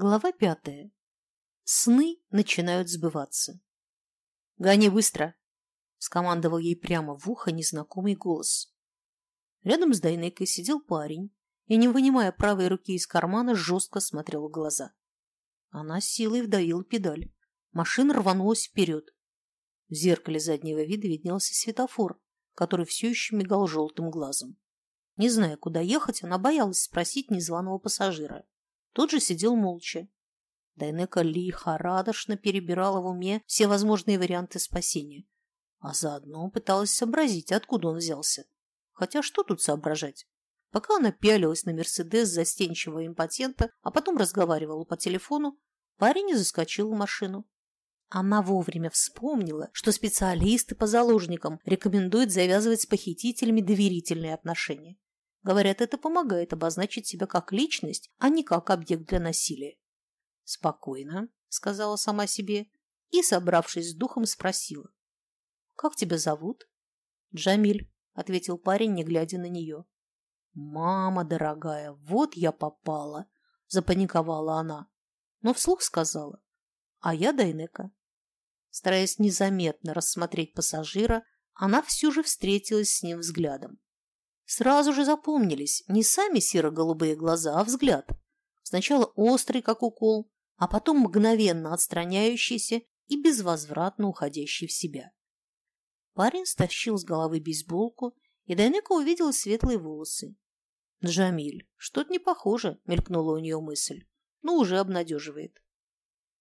Глава пятая. Сны начинают сбываться. «Гони быстро!» – скомандовал ей прямо в ухо незнакомый голос. Рядом с Дайнекой сидел парень и, не вынимая правой руки из кармана, жестко смотрел в глаза. Она силой вдавила педаль. Машина рванулась вперед. В зеркале заднего вида виднелся светофор, который все еще мигал желтым глазом. Не зная, куда ехать, она боялась спросить незваного пассажира. Тот же сидел молча. Дайнека лихорадочно перебирала в уме все возможные варианты спасения, а заодно пыталась сообразить, откуда он взялся. Хотя что тут соображать? Пока она пялилась на Мерседес застенчивого импотента, а потом разговаривала по телефону, парень заскочил в машину. Она вовремя вспомнила, что специалисты по заложникам рекомендуют завязывать с похитителями доверительные отношения. Говорят, это помогает обозначить себя как личность, а не как объект для насилия. «Спокойно», — сказала сама себе и, собравшись с духом, спросила. «Как тебя зовут?» «Джамиль», — ответил парень, не глядя на нее. «Мама дорогая, вот я попала!» — запаниковала она, но вслух сказала. «А я Дайнека». Стараясь незаметно рассмотреть пассажира, она все же встретилась с ним взглядом. Сразу же запомнились не сами серо-голубые глаза, а взгляд. Сначала острый, как укол, а потом мгновенно отстраняющийся и безвозвратно уходящий в себя. Парень стащил с головы бейсболку, и Дайнека увидела светлые волосы. «Джамиль, что-то не похоже», — мелькнула у нее мысль, но уже обнадеживает.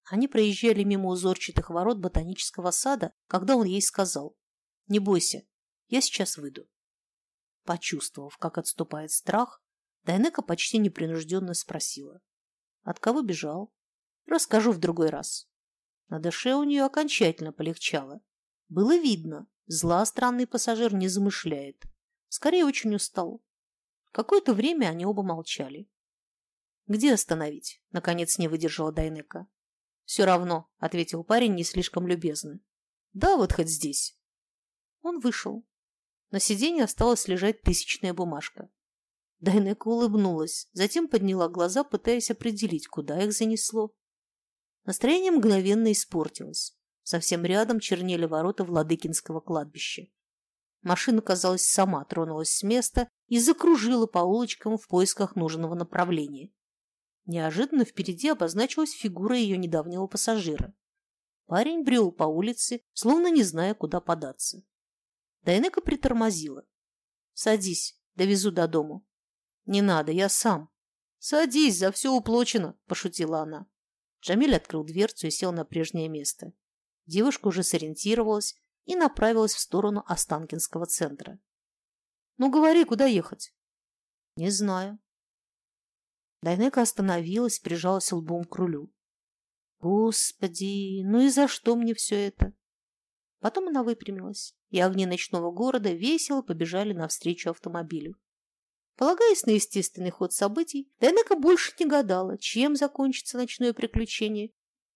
Они проезжали мимо узорчатых ворот ботанического сада, когда он ей сказал «Не бойся, я сейчас выйду». Почувствовав, как отступает страх, Дайнека почти непринужденно спросила. От кого бежал? Расскажу в другой раз. На душе у нее окончательно полегчало. Было видно, зла странный пассажир не замышляет. Скорее, очень устал. Какое-то время они оба молчали. «Где остановить?» — наконец не выдержала Дайнека. «Все равно», — ответил парень не слишком любезно. «Да, вот хоть здесь». Он вышел. На сиденье осталась лежать тысячная бумажка. Дайнека улыбнулась, затем подняла глаза, пытаясь определить, куда их занесло. Настроение мгновенно испортилось. Совсем рядом чернели ворота Владыкинского кладбища. Машина, казалось, сама тронулась с места и закружила по улочкам в поисках нужного направления. Неожиданно впереди обозначилась фигура ее недавнего пассажира. Парень брел по улице, словно не зная, куда податься. Дайнека притормозила. «Садись, довезу до дому». «Не надо, я сам». «Садись, за все уплочено», – пошутила она. Джамиль открыл дверцу и сел на прежнее место. Девушка уже сориентировалась и направилась в сторону Останкинского центра. «Ну, говори, куда ехать?» «Не знаю». Дайнека остановилась, прижалась лбом к рулю. «Господи, ну и за что мне все это?» Потом она выпрямилась, и огни ночного города весело побежали навстречу автомобилю. Полагаясь на естественный ход событий, Дайнека больше не гадала, чем закончится ночное приключение,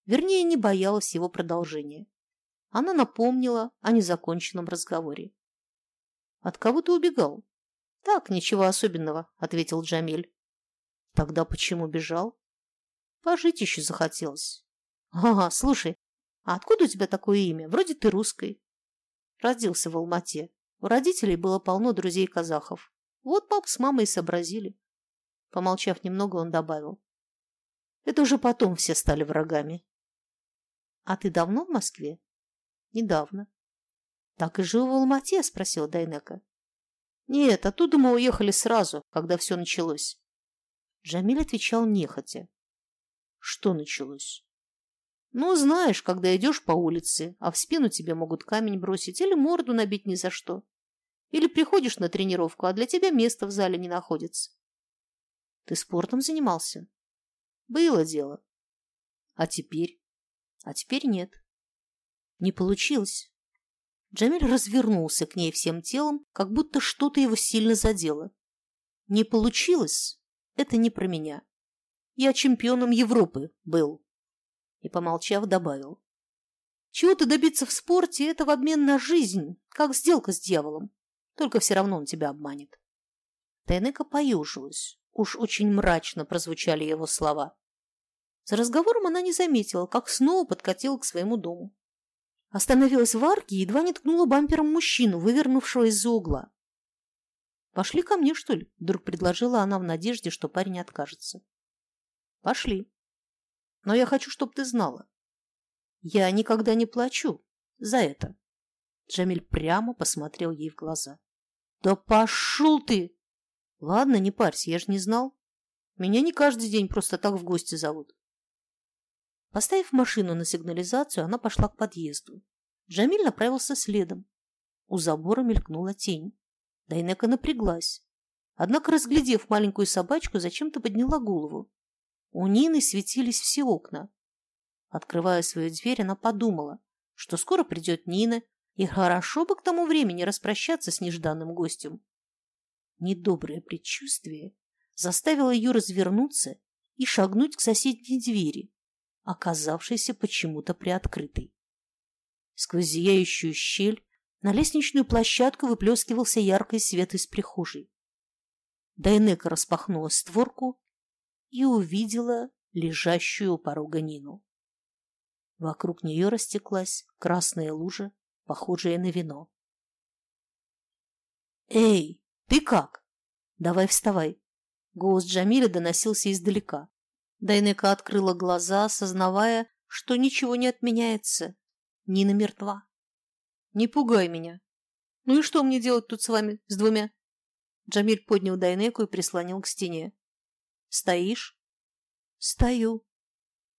вернее, не боялась его продолжения. Она напомнила о незаконченном разговоре. «От кого ты убегал?» «Так, ничего особенного», — ответил Джамиль. «Тогда почему бежал?» «Пожить еще захотелось». «Ага, слушай, а откуда у тебя такое имя? Вроде ты русской. Родился в Алмате. У родителей было полно друзей-казахов. Вот пап с мамой и сообразили. Помолчав немного, он добавил. Это уже потом все стали врагами. А ты давно в Москве? Недавно. Так и жил в Алмате? Спросил Дайнека. Нет, оттуда мы уехали сразу, когда все началось. Джамиль отвечал нехотя. Что началось? Ну, знаешь, когда идешь по улице, а в спину тебе могут камень бросить или морду набить ни за что. Или приходишь на тренировку, а для тебя места в зале не находится. Ты спортом занимался? Было дело. А теперь? А теперь нет. Не получилось. Джамиль развернулся к ней всем телом, как будто что-то его сильно задело. Не получилось? Это не про меня. Я чемпионом Европы был и, помолчав, добавил. Чего-то добиться в спорте – это в обмен на жизнь, как сделка с дьяволом. Только все равно он тебя обманет. Тайнека поюжилась. Уж очень мрачно прозвучали его слова. За разговором она не заметила, как снова подкатила к своему дому. Остановилась в арке и едва не ткнула бампером мужчину, вывернувшего из-за угла. «Пошли ко мне, что ли?» – вдруг предложила она в надежде, что парень откажется. «Пошли. Но я хочу, чтобы ты знала. Я никогда не плачу за это». Джамиль прямо посмотрел ей в глаза. «Да пошел ты!» «Ладно, не парься, я же не знал. Меня не каждый день просто так в гости зовут». Поставив машину на сигнализацию, она пошла к подъезду. Джамиль направился следом. У забора мелькнула тень. Дайнека напряглась. Однако, разглядев маленькую собачку, зачем-то подняла голову. У Нины светились все окна. Открывая свою дверь, она подумала, что скоро придет Нина, и хорошо бы к тому времени распрощаться с нежданным гостем. Недоброе предчувствие заставило ее развернуться и шагнуть к соседней двери, оказавшейся почему-то приоткрытой. Сквозь зияющую щель на лестничную площадку выплескивался яркий свет из прихожей. Дайнека распахнула створку и увидела лежащую у порога Нину. Вокруг нее растеклась красная лужа, похожая на вино. «Эй, ты как? Давай вставай!» Голос Джамиля доносился издалека. Дайнека открыла глаза, осознавая, что ничего не отменяется. Нина мертва. «Не пугай меня. Ну и что мне делать тут с вами, с двумя?» Джамиль поднял Дайнеку и прислонил к стене. «Стоишь?» «Стою».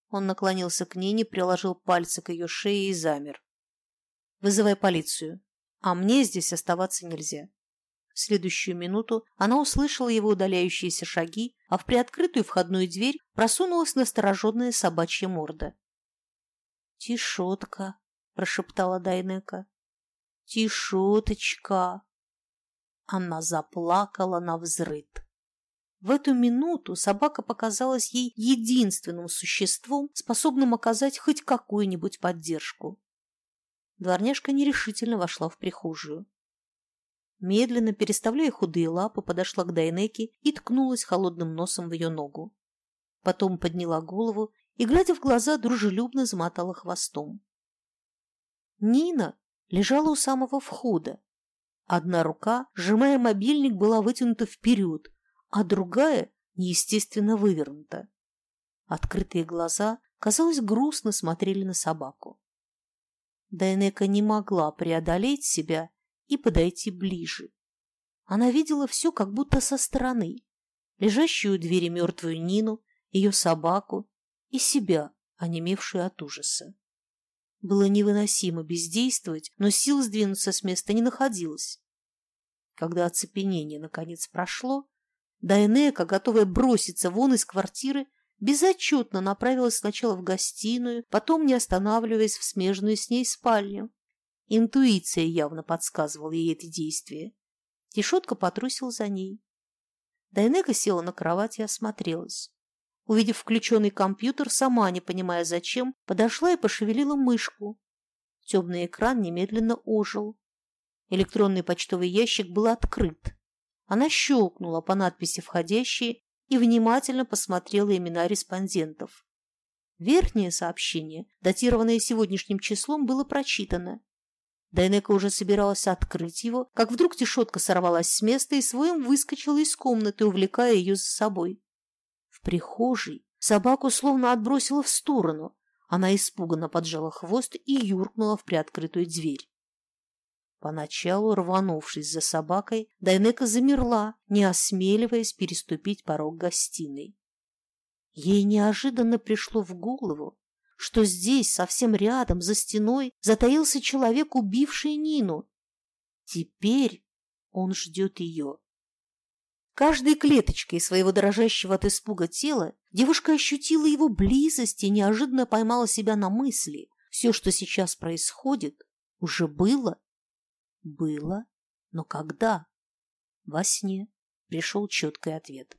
Он наклонился к Нине, приложил пальцы к ее шее и замер. «Вызывай полицию. А мне здесь оставаться нельзя. В следующую минуту она услышала его удаляющиеся шаги, а в приоткрытую входную дверь просунулась настороженная собачья морда. «Тишотка», — прошептала Дайнека. «Тишоточка». Она заплакала на взрыд. В эту минуту собака показалась ей единственным существом, способным оказать хоть какую-нибудь поддержку. Дворняжка нерешительно вошла в прихожую. Медленно, переставляя худые лапы, подошла к Дайнеке и ткнулась холодным носом в ее ногу. Потом подняла голову и, глядя в глаза, дружелюбно замотала хвостом. Нина лежала у самого входа. Одна рука, сжимая мобильник, была вытянута вперед, а другая неестественно вывернута. Открытые глаза, казалось, грустно смотрели на собаку. Дайнека не могла преодолеть себя и подойти ближе. Она видела все как будто со стороны. Лежащую у двери мертвую Нину, ее собаку и себя, онемевшую от ужаса. Было невыносимо бездействовать, но сил сдвинуться с места не находилось. Когда оцепенение наконец прошло, Дайнека, готовая броситься вон из квартиры, безотчетно направилась сначала в гостиную, потом, не останавливаясь, в смежную с ней спальню. Интуиция явно подсказывала ей это действие. Тишотка потрусил за ней. Дайнека села на кровать и осмотрелась. Увидев включенный компьютер, сама, не понимая зачем, подошла и пошевелила мышку. Темный экран немедленно ожил. Электронный почтовый ящик был открыт. Она щелкнула по надписи «Входящие» и внимательно посмотрела имена респондентов. Верхнее сообщение, датированное сегодняшним числом, было прочитано. Дайнека уже собиралась открыть его, как вдруг тишотка сорвалась с места и своим выскочила из комнаты, увлекая ее за собой. В прихожей собаку словно отбросила в сторону. Она испуганно поджала хвост и юркнула в приоткрытую дверь. Поначалу, рванувшись за собакой, Дайнека замерла, не осмеливаясь переступить порог гостиной. Ей неожиданно пришло в голову, что здесь, совсем рядом, за стеной, затаился человек, убивший Нину. Теперь он ждет ее. Каждой клеточкой своего дрожащего от испуга тела девушка ощутила его близость и неожиданно поймала себя на мысли. Все, что сейчас происходит, уже было. Было, но когда? Во сне пришел четкий ответ.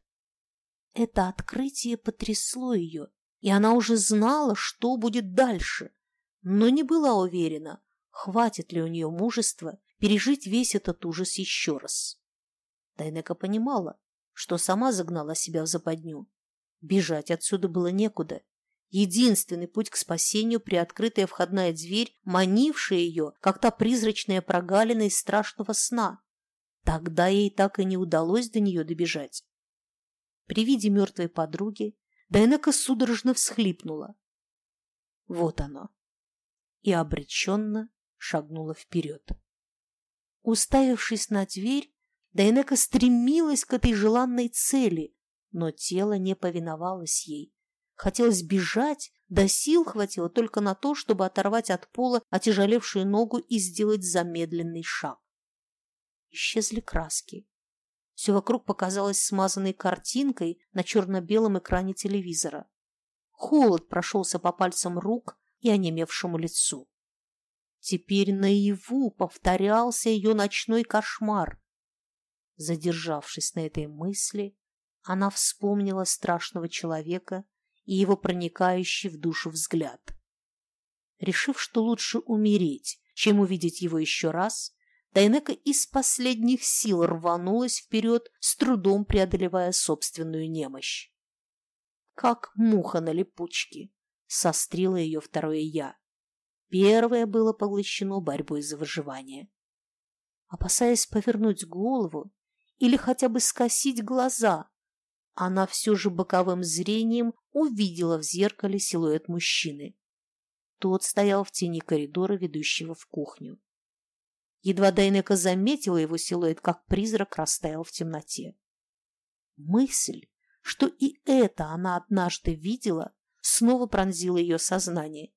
Это открытие потрясло ее, и она уже знала, что будет дальше, но не была уверена, хватит ли у нее мужества пережить весь этот ужас еще раз. Дайнека понимала, что сама загнала себя в западню. Бежать отсюда было некуда, Единственный путь к спасению – приоткрытая входная дверь, манившая ее, как та призрачная прогалина из страшного сна. Тогда ей так и не удалось до нее добежать. При виде мертвой подруги Дайнека судорожно всхлипнула. Вот оно. И обреченно шагнула вперед. Уставившись на дверь, Дайнека стремилась к этой желанной цели, но тело не повиновалось ей. Хотелось бежать, да сил хватило только на то, чтобы оторвать от пола отяжелевшую ногу и сделать замедленный шаг. Исчезли краски. Все вокруг показалось смазанной картинкой на черно-белом экране телевизора. Холод прошелся по пальцам рук и онемевшему лицу. Теперь наяву повторялся ее ночной кошмар. Задержавшись на этой мысли, она вспомнила страшного человека и его проникающий в душу взгляд. Решив, что лучше умереть, чем увидеть его еще раз, Дайнека из последних сил рванулась вперед, с трудом преодолевая собственную немощь. Как муха на липучке, сострило ее второе «я». Первое было поглощено борьбой за выживание. Опасаясь повернуть голову или хотя бы скосить глаза, она все же боковым зрением увидела в зеркале силуэт мужчины. Тот стоял в тени коридора, ведущего в кухню. Едва Дайнека заметила его силуэт, как призрак растаял в темноте. Мысль, что и это она однажды видела, снова пронзила ее сознание.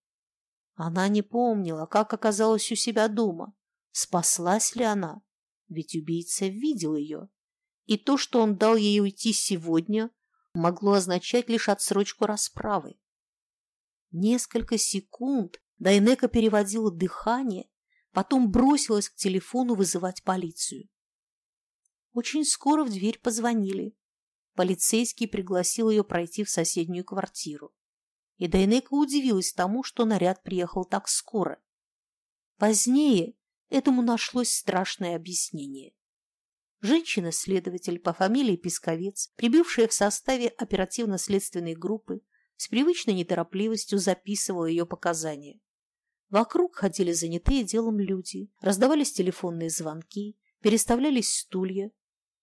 Она не помнила, как оказалась у себя дома. Спаслась ли она? Ведь убийца видел ее. И то, что он дал ей уйти сегодня, могло означать лишь отсрочку расправы. Несколько секунд Дайнека переводила дыхание Потом бросилась к телефону вызывать полицию. Очень скоро в дверь позвонили. Полицейский пригласил ее пройти в соседнюю квартиру. И Дайнека удивилась тому, что наряд приехал так скоро. Позднее этому нашлось страшное объяснение. Женщина-следователь по фамилии Песковец, прибывшая в составе оперативно-следственной группы, с привычной неторопливостью записывала ее показания. Вокруг ходили занятые делом люди, раздавались телефонные звонки, переставлялись стулья.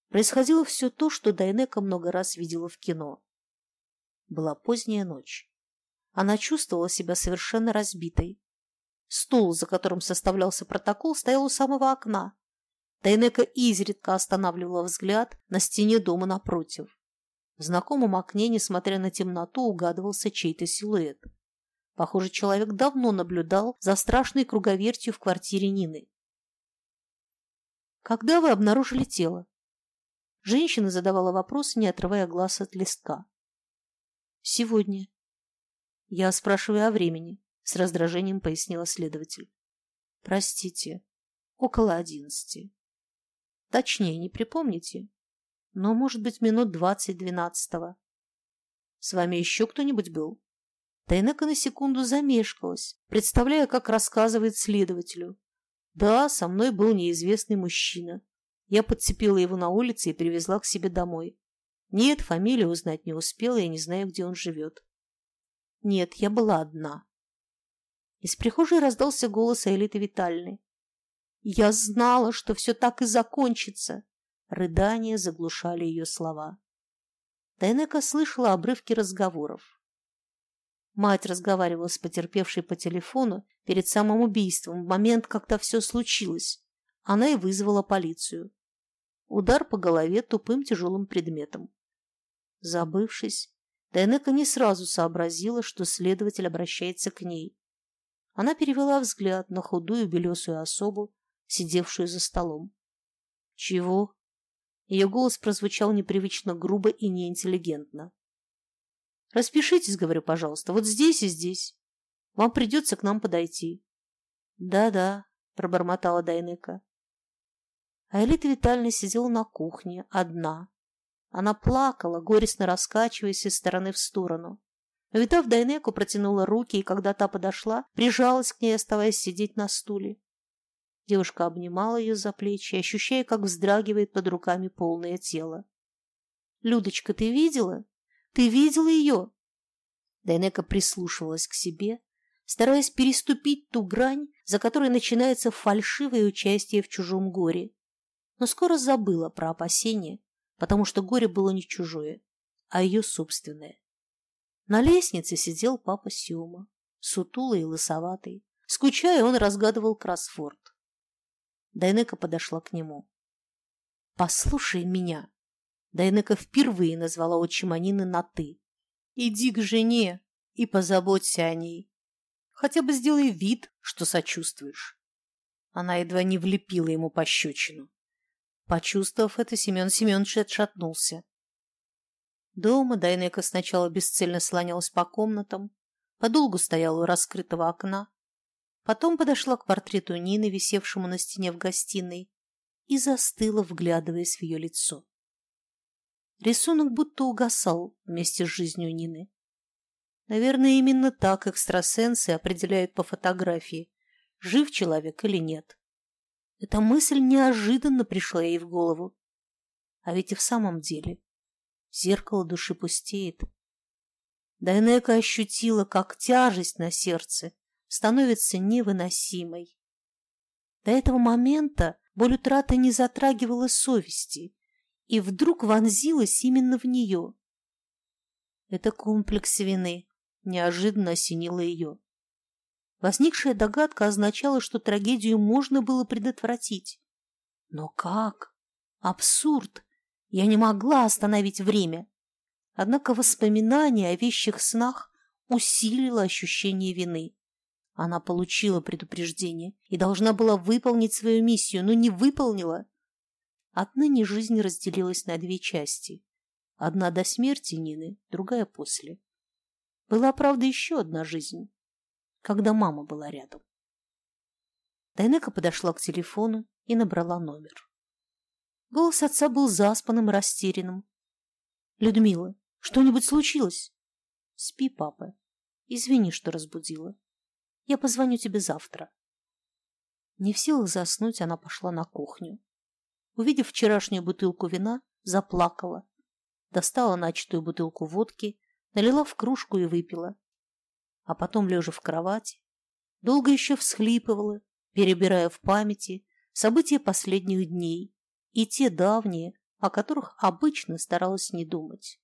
Происходило все то, что Дайнека много раз видела в кино. Была поздняя ночь. Она чувствовала себя совершенно разбитой. Стул, за которым составлялся протокол, стоял у самого окна. Дайнека изредка останавливала взгляд на стене дома напротив. В знакомом окне, несмотря на темноту, угадывался чей-то силуэт. Похоже, человек давно наблюдал за страшной круговертью в квартире Нины. «Когда вы обнаружили тело?» Женщина задавала вопрос, не отрывая глаз от листка. «Сегодня». «Я спрашиваю о времени», — с раздражением пояснила следователь. «Простите, около одиннадцати». «Точнее, не припомните, но, может быть, минут двадцать двенадцатого». «С вами еще кто-нибудь был?» Тайнека на секунду замешкалась, представляя, как рассказывает следователю. Да, со мной был неизвестный мужчина. Я подцепила его на улице и привезла к себе домой. Нет, фамилию узнать не успела, я не знаю, где он живет. Нет, я была одна. Из прихожей раздался голос Элиты Витальны. Я знала, что все так и закончится. Рыдания заглушали ее слова. Тайнека слышала обрывки разговоров. Мать разговаривала с потерпевшей по телефону перед самым убийством, в момент, когда все случилось. Она и вызвала полицию. Удар по голове тупым тяжелым предметом. Забывшись, Дайнека не сразу сообразила, что следователь обращается к ней. Она перевела взгляд на худую белесую особу, сидевшую за столом. «Чего?» Ее голос прозвучал непривычно грубо и неинтеллигентно. Распишитесь, говорю, пожалуйста, вот здесь и здесь. Вам придется к нам подойти. Да-да, пробормотала Дайнека. А Элита Витальевна сидела на кухне, одна. Она плакала, горестно раскачиваясь из стороны в сторону. Увидав Дайнеку, протянула руки, и когда та подошла, прижалась к ней, оставаясь сидеть на стуле. Девушка обнимала ее за плечи, ощущая, как вздрагивает под руками полное тело. «Людочка, ты видела?» Ты видела ее?» Дайнека прислушивалась к себе, стараясь переступить ту грань, за которой начинается фальшивое участие в чужом горе. Но скоро забыла про опасения, потому что горе было не чужое, а ее собственное. На лестнице сидел папа Сёма, сутулый и лысоватый. Скучая, он разгадывал кроссфорд. Дайнека подошла к нему. «Послушай меня!» Дайнека впервые назвала отчима Нины на «ты». «Иди к жене и позаботься о ней. Хотя бы сделай вид, что сочувствуешь». Она едва не влепила ему пощечину. Почувствовав это, Семен Семенович отшатнулся. Дома Дайнека сначала бесцельно слонялась по комнатам, подолгу стояла у раскрытого окна, потом подошла к портрету Нины, висевшему на стене в гостиной, и застыла, вглядываясь в ее лицо. Рисунок будто угасал вместе с жизнью Нины. Наверное, именно так экстрасенсы определяют по фотографии, жив человек или нет. Эта мысль неожиданно пришла ей в голову. А ведь и в самом деле зеркало души пустеет. Дайнека ощутила, как тяжесть на сердце становится невыносимой. До этого момента боль утраты не затрагивала совести и вдруг вонзилась именно в нее. Это комплекс вины неожиданно осенило ее. Возникшая догадка означала, что трагедию можно было предотвратить. Но как? Абсурд! Я не могла остановить время. Однако воспоминание о вещих снах усилило ощущение вины. Она получила предупреждение и должна была выполнить свою миссию, но не выполнила. Отныне жизнь разделилась на две части. Одна до смерти Нины, другая после. Была, правда, еще одна жизнь когда мама была рядом. Дайнека подошла к телефону и набрала номер. Голос отца был заспанным и растерянным. «Людмила, что-нибудь случилось?» «Спи, папа. Извини, что разбудила. Я позвоню тебе завтра». Не в силах заснуть, она пошла на кухню. Увидев вчерашнюю бутылку вина, заплакала. Достала начатую бутылку водки, налила в кружку и выпила а потом, лежа в кровати, долго еще всхлипывала, перебирая в памяти события последних дней и те давние, о которых обычно старалась не думать.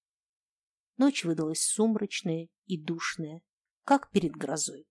Ночь выдалась сумрачная и душная, как перед грозой.